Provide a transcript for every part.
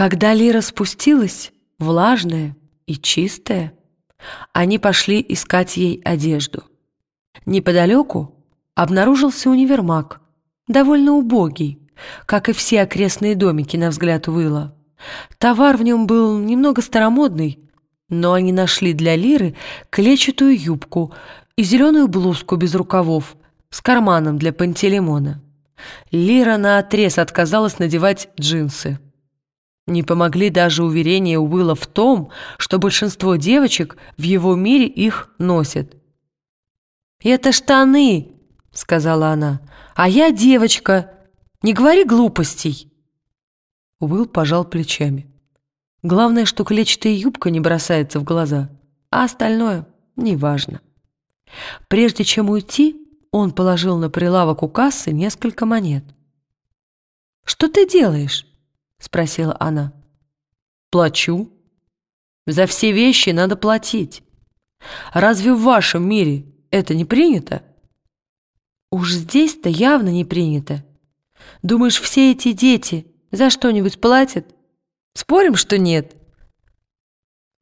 Когда Лира спустилась, влажная и чистая, они пошли искать ей одежду. Неподалеку обнаружился универмаг, довольно убогий, как и все окрестные домики, на взгляд Уилла. Товар в нем был немного старомодный, но они нашли для Лиры клетчатую юбку и зеленую блузку без рукавов с карманом для пантелеймона. Лира наотрез отказалась надевать джинсы. Не помогли даже уверения Уилла в том, что большинство девочек в его мире их носят. «Это штаны!» — сказала она. «А я девочка! Не говори глупостей!» Уилл пожал плечами. Главное, что клетчатая юбка не бросается в глаза, а остальное неважно. Прежде чем уйти, он положил на прилавок у кассы несколько монет. «Что ты делаешь?» — спросила она. «Плачу. За все вещи надо платить. Разве в вашем мире это не принято?» «Уж здесь-то явно не принято. Думаешь, все эти дети за что-нибудь платят? Спорим, что нет?»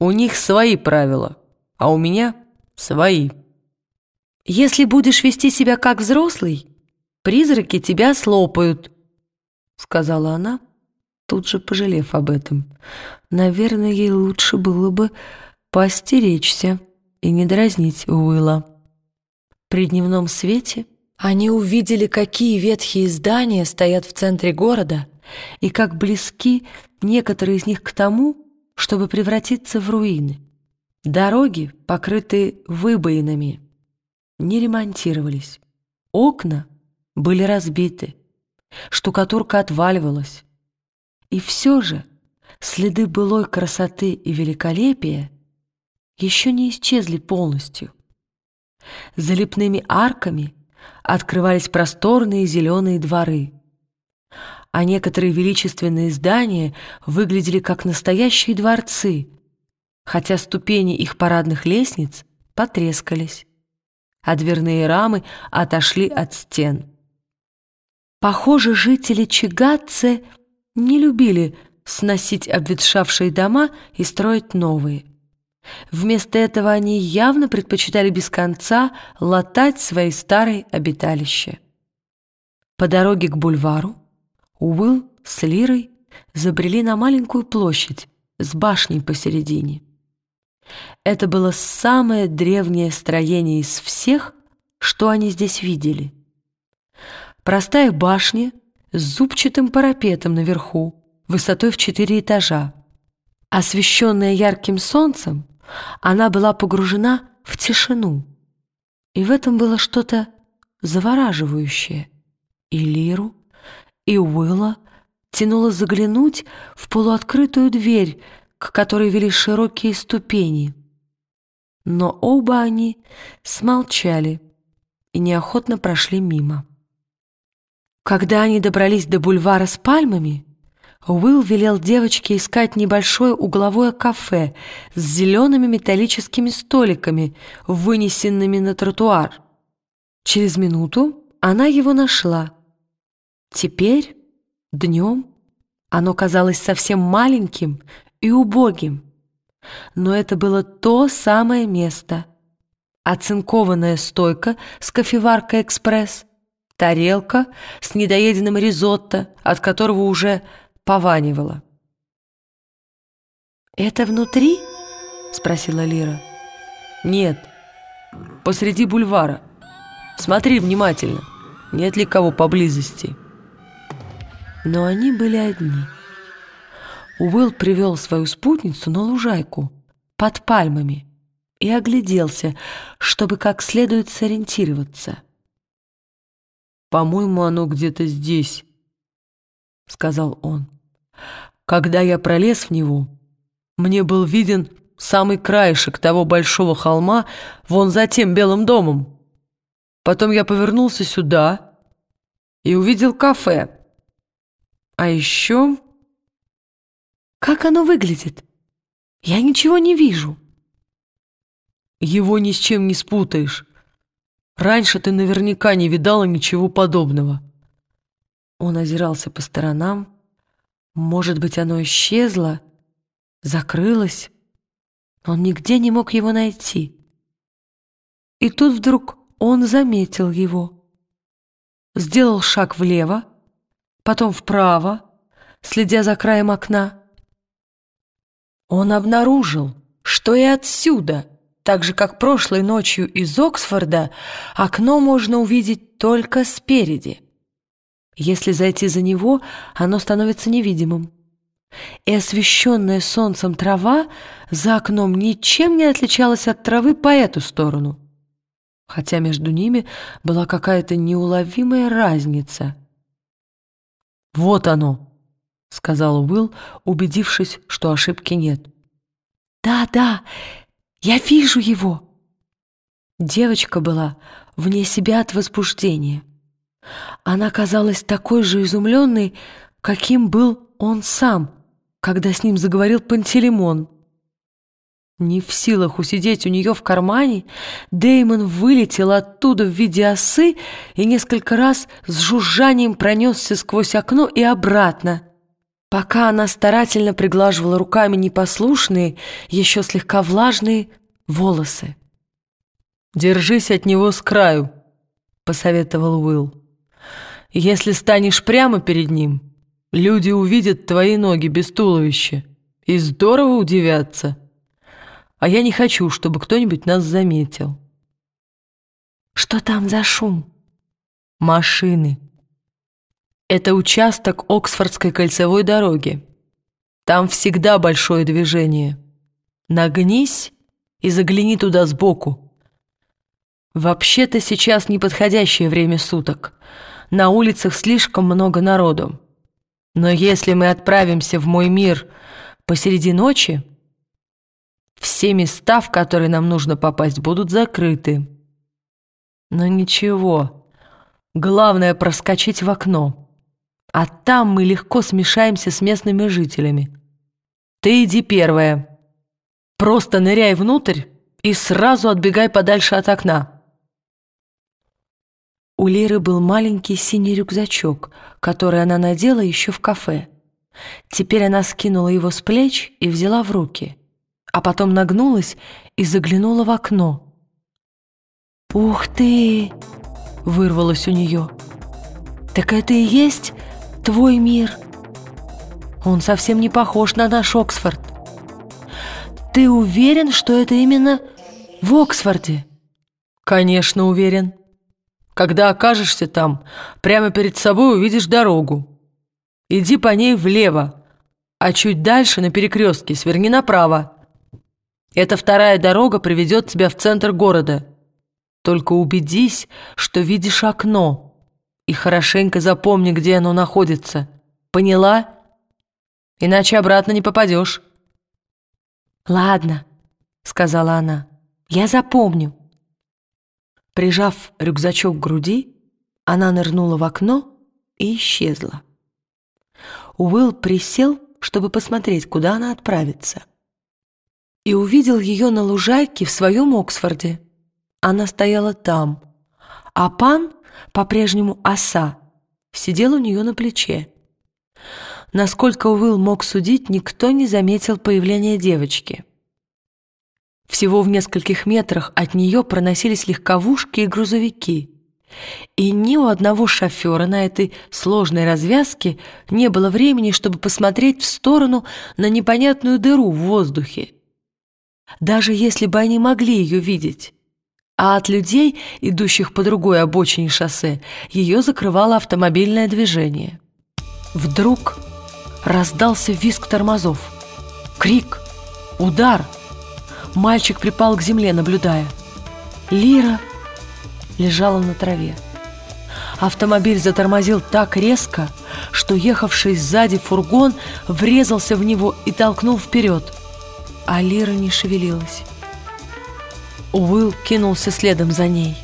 «У них свои правила, а у меня свои». Если будешь вести себя как взрослый, призраки тебя слопают», — сказала она, тут же пожалев об этом. Наверное, ей лучше было бы поостеречься и не дразнить Уилла. При дневном свете они увидели, какие ветхие здания стоят в центре города и как близки некоторые из них к тому, чтобы превратиться в руины. Дороги покрыты выбоинами, не ремонтировались. Окна были разбиты, штукатурка отваливалась. И все же следы былой красоты и великолепия еще не исчезли полностью. За лепными арками открывались просторные зеленые дворы, а некоторые величественные здания выглядели как настоящие дворцы, хотя ступени их парадных лестниц потрескались а дверные рамы отошли от стен. Похоже, жители Чигатце не любили сносить обветшавшие дома и строить новые. Вместо этого они явно предпочитали без конца латать свои старые обиталища. По дороге к бульвару Уилл с Лирой забрели на маленькую площадь с башней посередине. Это было самое древнее строение из всех, что они здесь видели. Простая башня с зубчатым парапетом наверху, высотой в четыре этажа. Освещенная ярким солнцем, она была погружена в тишину. И в этом было что-то завораживающее. И Лиру, и Уилла тянуло заглянуть в полуоткрытую дверь, к которой вели широкие ступени. Но оба они смолчали и неохотно прошли мимо. Когда они добрались до бульвара с пальмами, Уилл велел девочке искать небольшое угловое кафе с зелеными металлическими столиками, вынесенными на тротуар. Через минуту она его нашла. Теперь, днем, оно казалось совсем маленьким и убогим. Но это было то самое место. Оцинкованная стойка с кофеваркой «Экспресс», тарелка с недоеденным ризотто, от которого уже пованивало. «Это внутри?» — спросила Лира. «Нет, посреди бульвара. Смотри внимательно, нет ли кого поблизости». Но они были одни — Уилл привел свою спутницу на лужайку под пальмами и огляделся, чтобы как следует сориентироваться. «По-моему, оно где-то здесь», — сказал он. «Когда я пролез в него, мне был виден самый краешек того большого холма вон за тем белым домом. Потом я повернулся сюда и увидел кафе. А еще как оно выглядит? Я ничего не вижу. Его ни с чем не спутаешь. Раньше ты наверняка не видала ничего подобного. Он озирался по сторонам. Может быть, оно исчезло, закрылось. Он нигде не мог его найти. И тут вдруг он заметил его. Сделал шаг влево, потом вправо, следя за краем окна. Он обнаружил, что и отсюда, так же как прошлой ночью из Оксфорда, окно можно увидеть только спереди. Если зайти за него, оно становится невидимым. И освещенная солнцем трава за окном ничем не отличалась от травы по эту сторону, хотя между ними была какая-то неуловимая разница. «Вот оно!» — сказал Уилл, убедившись, что ошибки нет. «Да, да, я вижу его!» Девочка была вне себя от возбуждения. Она казалась такой же изумленной, каким был он сам, когда с ним заговорил Пантелеймон. Не в силах усидеть у нее в кармане, Деймон вылетел оттуда в виде осы и несколько раз с жужжанием пронесся сквозь окно и обратно, пока она старательно приглаживала руками непослушные, еще слегка влажные волосы. «Держись от него с краю», — посоветовал Уилл. Если станешь прямо перед ним, люди увидят твои ноги без туловища и здорово удивятся. А я не хочу, чтобы кто-нибудь нас заметил. Что там за шум? Машины. Это участок Оксфордской кольцевой дороги. Там всегда большое движение. Нагнись и загляни туда сбоку. Вообще-то сейчас неподходящее время суток — на улицах слишком много народу. Но если мы отправимся в мой мир посреди ночи, все места, в которые нам нужно попасть, будут закрыты. Но ничего, главное проскочить в окно, а там мы легко смешаемся с местными жителями. Ты иди первая. Просто ныряй внутрь и сразу отбегай подальше от окна. У Лиры был маленький синий рюкзачок, который она надела еще в кафе. Теперь она скинула его с плеч и взяла в руки, а потом нагнулась и заглянула в окно. «Ух ты!» — вырвалось у нее. «Так это и есть твой мир?» Он совсем не похож на наш Оксфорд. Ты уверен, что это именно в Оксфорде? Конечно, уверен. Когда окажешься там, прямо перед собой увидишь дорогу. Иди по ней влево, а чуть дальше на перекрестке сверни направо. Эта вторая дорога приведет тебя в центр города. Только убедись, что видишь окно, и хорошенько запомни, где оно находится. Поняла? Иначе обратно не попадешь. «Ладно», — сказала она, — «я запомню». Прижав рюкзачок к груди, она нырнула в окно и исчезла. Уилл присел, чтобы посмотреть, куда она отправится. И увидел ее на лужайке в своем Оксфорде. Она стояла там, а пан, по-прежнему оса, сидел у нее на плече. Насколько Уилл мог судить, никто не заметил появления девочки. Всего в нескольких метрах от нее проносились легковушки и грузовики. И ни у одного шофера на этой сложной развязке не было времени, чтобы посмотреть в сторону на непонятную дыру в воздухе. Даже если бы они могли ее видеть. А от людей, идущих по другой обочине шоссе, ее закрывало автомобильное движение. Вдруг раздался визг тормозов. Крик, удар — Мальчик припал к земле, наблюдая. Лира лежала на траве. Автомобиль затормозил так резко, что ехавший сзади фургон врезался в него и толкнул вперед. А Лира не шевелилась. Уилл кинулся следом за ней.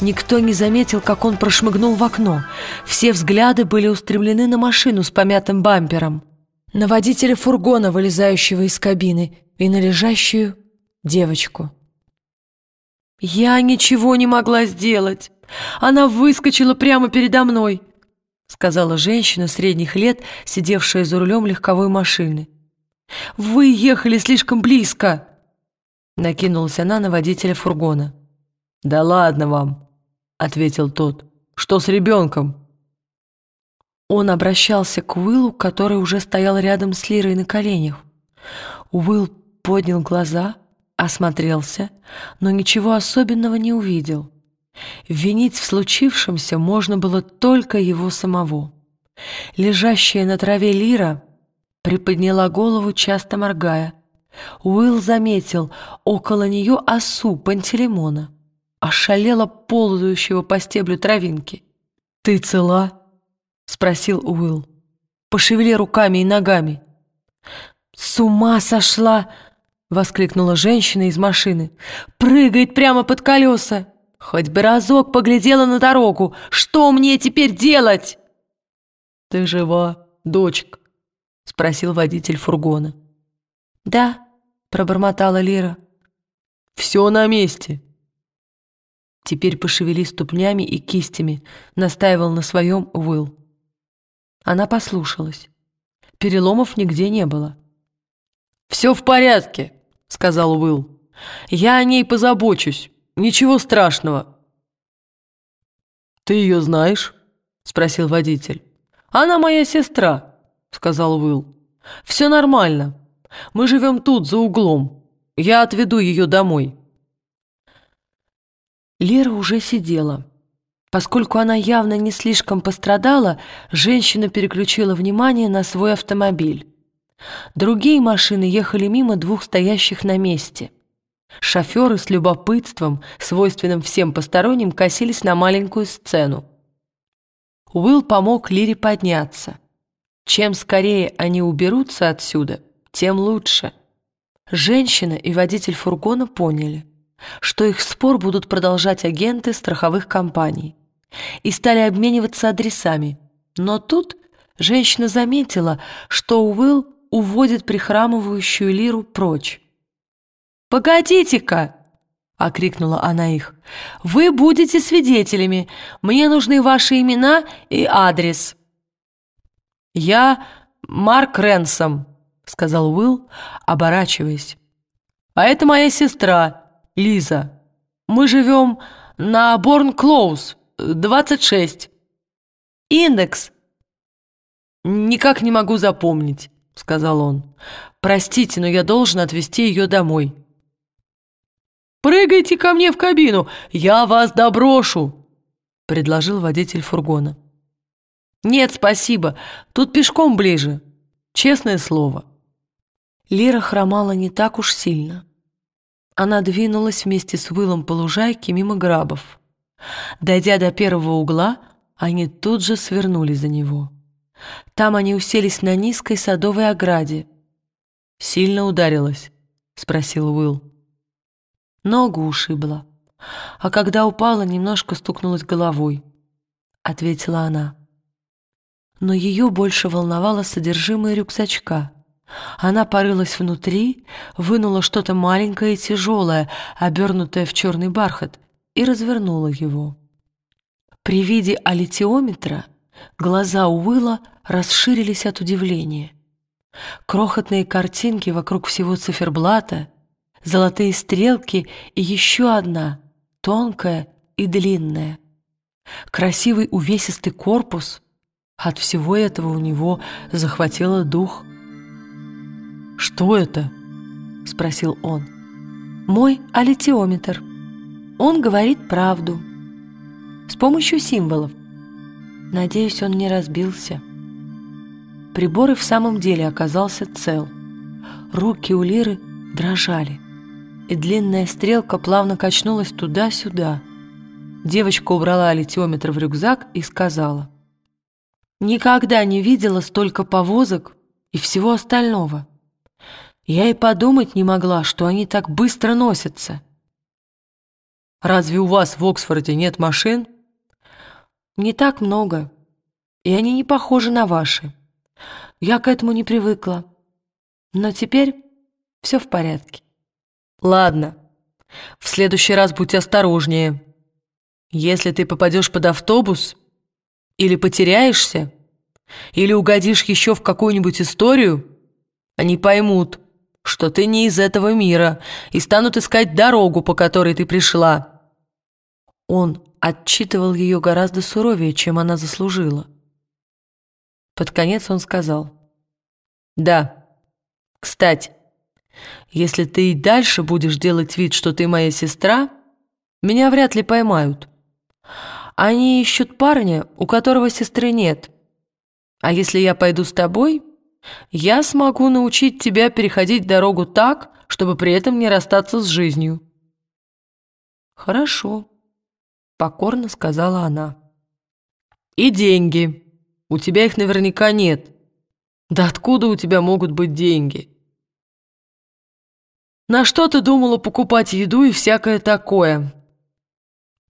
Никто не заметил, как он прошмыгнул в окно. Все взгляды были устремлены на машину с помятым бампером, на водителя фургона, вылезающего из кабины, и на лежащую девочку. Я ничего не могла сделать. Она выскочила прямо передо мной. — сказала женщина средних лет, сидевшая за рулем легковой машины. «Вы ехали слишком близко!» Накинулась она на водителя фургона. «Да ладно вам!» — ответил тот. «Что с ребенком?» Он обращался к Уиллу, который уже стоял рядом с Лирой на коленях. Уилл поднял глаза, осмотрелся, но ничего особенного не увидел. Винить в случившемся можно было только его самого. Лежащая на траве Лира приподняла голову, часто моргая. Уилл заметил около нее осу Пантелеймона, ошалела ползающего по стеблю травинки. «Ты цела?» — спросил Уилл. «Пошевели руками и ногами». «С ума сошла!» — воскликнула женщина из машины. «Прыгает прямо под колеса!» Хоть бы разок поглядела на дорогу. Что мне теперь делать? Ты жива, дочка? Спросил водитель фургона. Да, пробормотала Лира. Все на месте. Теперь пошевели ступнями и кистями, настаивал на своем Уилл. Она послушалась. Переломов нигде не было. «Все в порядке», — сказал Уилл. «Я о ней позабочусь. Ничего страшного». «Ты ее знаешь?» — спросил водитель. «Она моя сестра», — сказал Уилл. «Все нормально. Мы живем тут, за углом. Я отведу ее домой». Лера уже сидела. Поскольку она явно не слишком пострадала, женщина переключила внимание на свой автомобиль. Другие машины ехали мимо двух стоящих на месте. Шоферы с любопытством, свойственным всем посторонним, косились на маленькую сцену. Уилл помог Лире подняться. Чем скорее они уберутся отсюда, тем лучше. Женщина и водитель фургона поняли, что их спор будут продолжать агенты страховых компаний, и стали обмениваться адресами. Но тут женщина заметила, что Уилл уводит прихрамывающую Лиру прочь. «Погодите-ка!» — окрикнула она их. «Вы будете свидетелями. Мне нужны ваши имена и адрес». «Я Марк Ренсом», — сказал Уилл, оборачиваясь. «А это моя сестра, Лиза. Мы живем на Борн-Клоуз, 26. Индекс». «Никак не могу запомнить», — сказал он. «Простите, но я должен отвезти ее домой». «Прыгайте ко мне в кабину, я вас доброшу!» — предложил водитель фургона. «Нет, спасибо, тут пешком ближе, честное слово». Лира хромала не так уж сильно. Она двинулась вместе с Уиллом по лужайке мимо грабов. Дойдя до первого угла, они тут же свернули за него. Там они уселись на низкой садовой ограде. «Сильно ударилась?» — спросил Уилл. Ногу ушибла. А когда упала, немножко стукнулась головой, — ответила она. Но ее больше волновало содержимое рюкзачка. Она порылась внутри, вынула что-то маленькое и тяжелое, обернутое в черный бархат, и развернула его. При виде аллитиометра глаза Уилла расширились от удивления. Крохотные картинки вокруг всего циферблата — золотые стрелки и еще одна, тонкая и длинная. Красивый увесистый корпус. От всего этого у него захватило дух. «Что это?» — спросил он. «Мой аллитиометр. Он говорит правду. С помощью символов. Надеюсь, он не разбился». Прибор и в самом деле оказался цел. Руки у Лиры дрожали и длинная стрелка плавно качнулась туда-сюда. Девочка убрала литиометр в рюкзак и сказала. «Никогда не видела столько повозок и всего остального. Я и подумать не могла, что они так быстро носятся». «Разве у вас в Оксфорде нет машин?» «Не так много, и они не похожи на ваши. Я к этому не привыкла. Но теперь все в порядке». Ладно, в следующий раз будь осторожнее. Если ты попадешь под автобус, Или потеряешься? Или угодишь еще в какую-нибудь историю? Они поймут, что ты не из этого мира, и станут искать дорогу, по которой ты пришла». Он отчитывал ее гораздо суровее, чем она заслужила. Под конец он сказал, «Да, кстати, если ты и дальше будешь делать вид, что ты моя сестра, меня вряд ли поймают. Они ищут парня, у которого сестры нет. А если я пойду с тобой, я смогу научить тебя переходить дорогу так, чтобы при этом не расстаться с жизнью». «Хорошо», — покорно сказала она. «И деньги. У тебя их наверняка нет. Да откуда у тебя могут быть деньги?» «На что ты думала покупать еду и всякое такое?»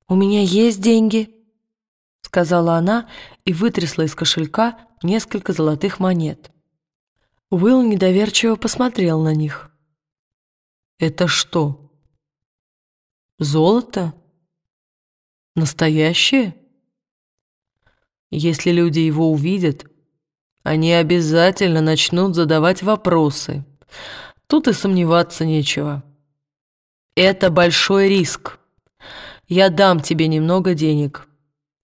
«У меня есть деньги», — сказала она и вытрясла из кошелька несколько золотых монет. Уилл недоверчиво посмотрел на них. «Это что? Золото? Настоящее?» Если люди его увидят, они обязательно начнут задавать вопросы. Тут и сомневаться нечего. Это большой риск. Я дам тебе немного денег,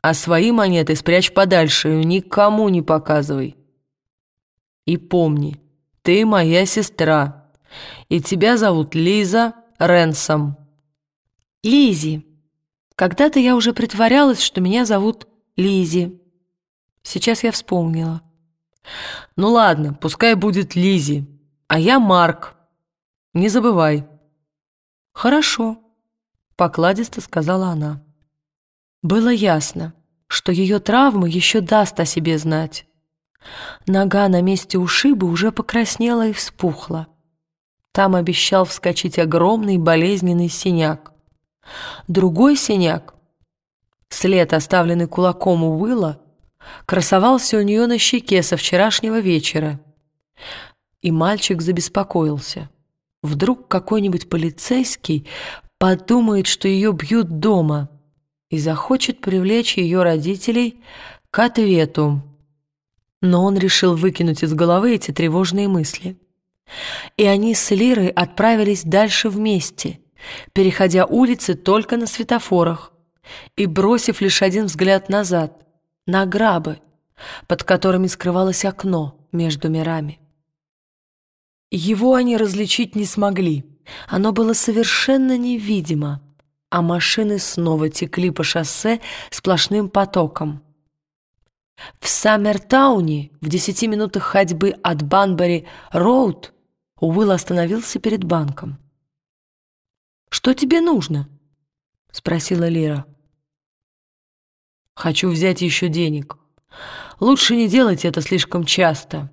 а свои монеты спрячь подальше и никому не показывай. И помни, ты моя сестра, и тебя зовут Лиза Ренсом. Лизи. Когда-то я уже притворялась, что меня зовут Лизи. Сейчас я вспомнила. Ну ладно, пускай будет Лизи, а я Марк. Не забывай. Хорошо, покладисто сказала она. Было ясно, что ее травма еще даст о себе знать. Нога на месте ушиба уже покраснела и вспухла. Там обещал вскочить огромный болезненный синяк. Другой синяк, след, оставленный кулаком у Уилла, красовался у нее на щеке со вчерашнего вечера. И мальчик забеспокоился. Вдруг какой-нибудь полицейский подумает, что ее бьют дома, и захочет привлечь ее родителей к ответу но он решил выкинуть из головы эти тревожные мысли. И они с Лирой отправились дальше вместе, переходя улицы только на светофорах и бросив лишь один взгляд назад, на грабы, под которыми скрывалось окно между мирами. Его они различить не смогли, оно было совершенно невидимо, а машины снова текли по шоссе сплошным потоком. В Саммертауне, в десяти минутах ходьбы от Банбери-Роуд, Уилл остановился перед банком. «Что тебе нужно?» — спросила Лира. «Хочу взять еще денег. Лучше не делать это слишком часто.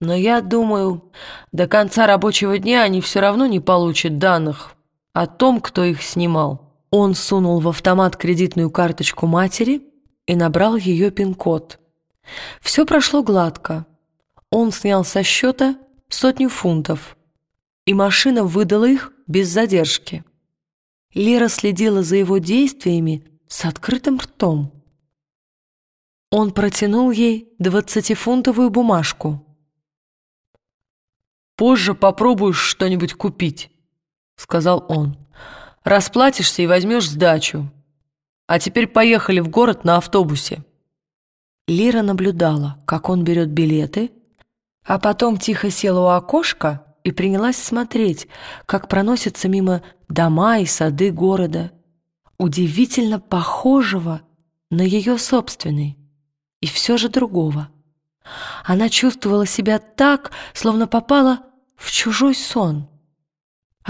Но я думаю, до конца рабочего дня они все равно не получат данных о том, кто их снимал». Он сунул в автомат кредитную карточку матери и набрал ее пин-код. Все прошло гладко. Он снял со счета сотню фунтов, и машина выдала их без задержки. Лера следила за его действиями с открытым ртом. Он протянул ей двадцатифунтовую бумажку. «Позже попробуешь что-нибудь купить», — сказал он. «Расплатишься и возьмешь сдачу. А теперь поехали в город на автобусе». Лира наблюдала, как он берет билеты, а потом тихо села у окошка и принялась смотреть, как проносятся мимо дома и сады города, удивительно похожего на ее собственный, и все же другого. Она чувствовала себя так, словно попала в чужой сон.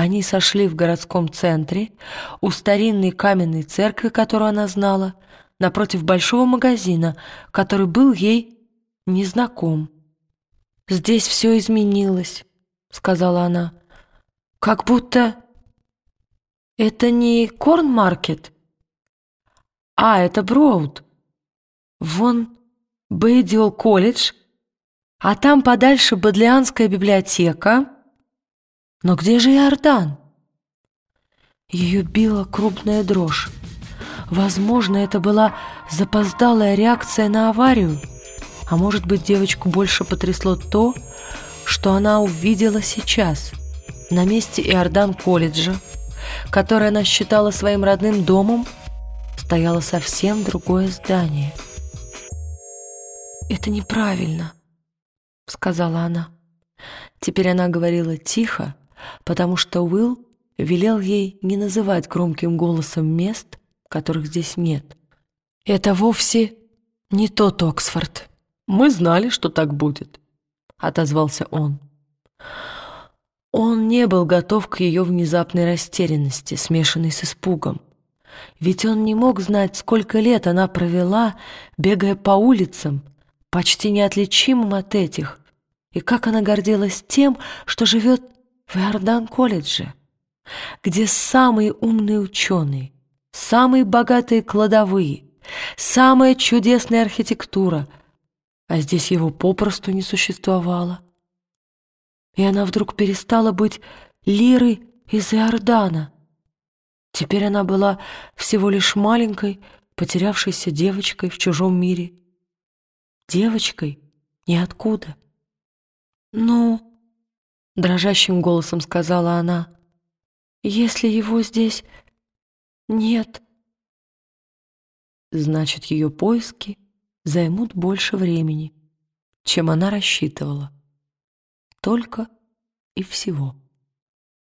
Они сошли в городском центре, у старинной каменной церкви, которую она знала, напротив большого магазина, который был ей незнаком. «Здесь все изменилось», — сказала она. «Как будто это не Корнмаркет, а это Броуд. Вон Бейдиол колледж, а там подальше Бодлианская библиотека. Но где же Иордан?» Ее била крупная дрожь. Возможно, это была запоздалая реакция на аварию, а может быть, девочку больше потрясло то, что она увидела сейчас на месте Иордан колледжа, который она считала своим родным домом, стояло совсем другое здание. «Это неправильно», — сказала она. Теперь она говорила тихо, потому что Уилл велел ей не называть громким голосом мест, которых здесь нет. «Это вовсе не тот Оксфорд. Мы знали, что так будет», — отозвался он. Он не был готов к ее внезапной растерянности, смешанной с испугом. Ведь он не мог знать, сколько лет она провела, бегая по улицам, почти неотличимым от этих, и как она гордилась тем, что живет в Иордан-колледже, где самые умные ученые, самые богатые кладовые, самая чудесная архитектура, а здесь его попросту не существовало. И она вдруг перестала быть лирой из Иордана. Теперь она была всего лишь маленькой, потерявшейся девочкой в чужом мире. Девочкой ниоткуда. «Ну...» — дрожащим голосом сказала она. «Если его здесь нет...» Значит, ее поиски займут больше времени, чем она рассчитывала. Только и всего.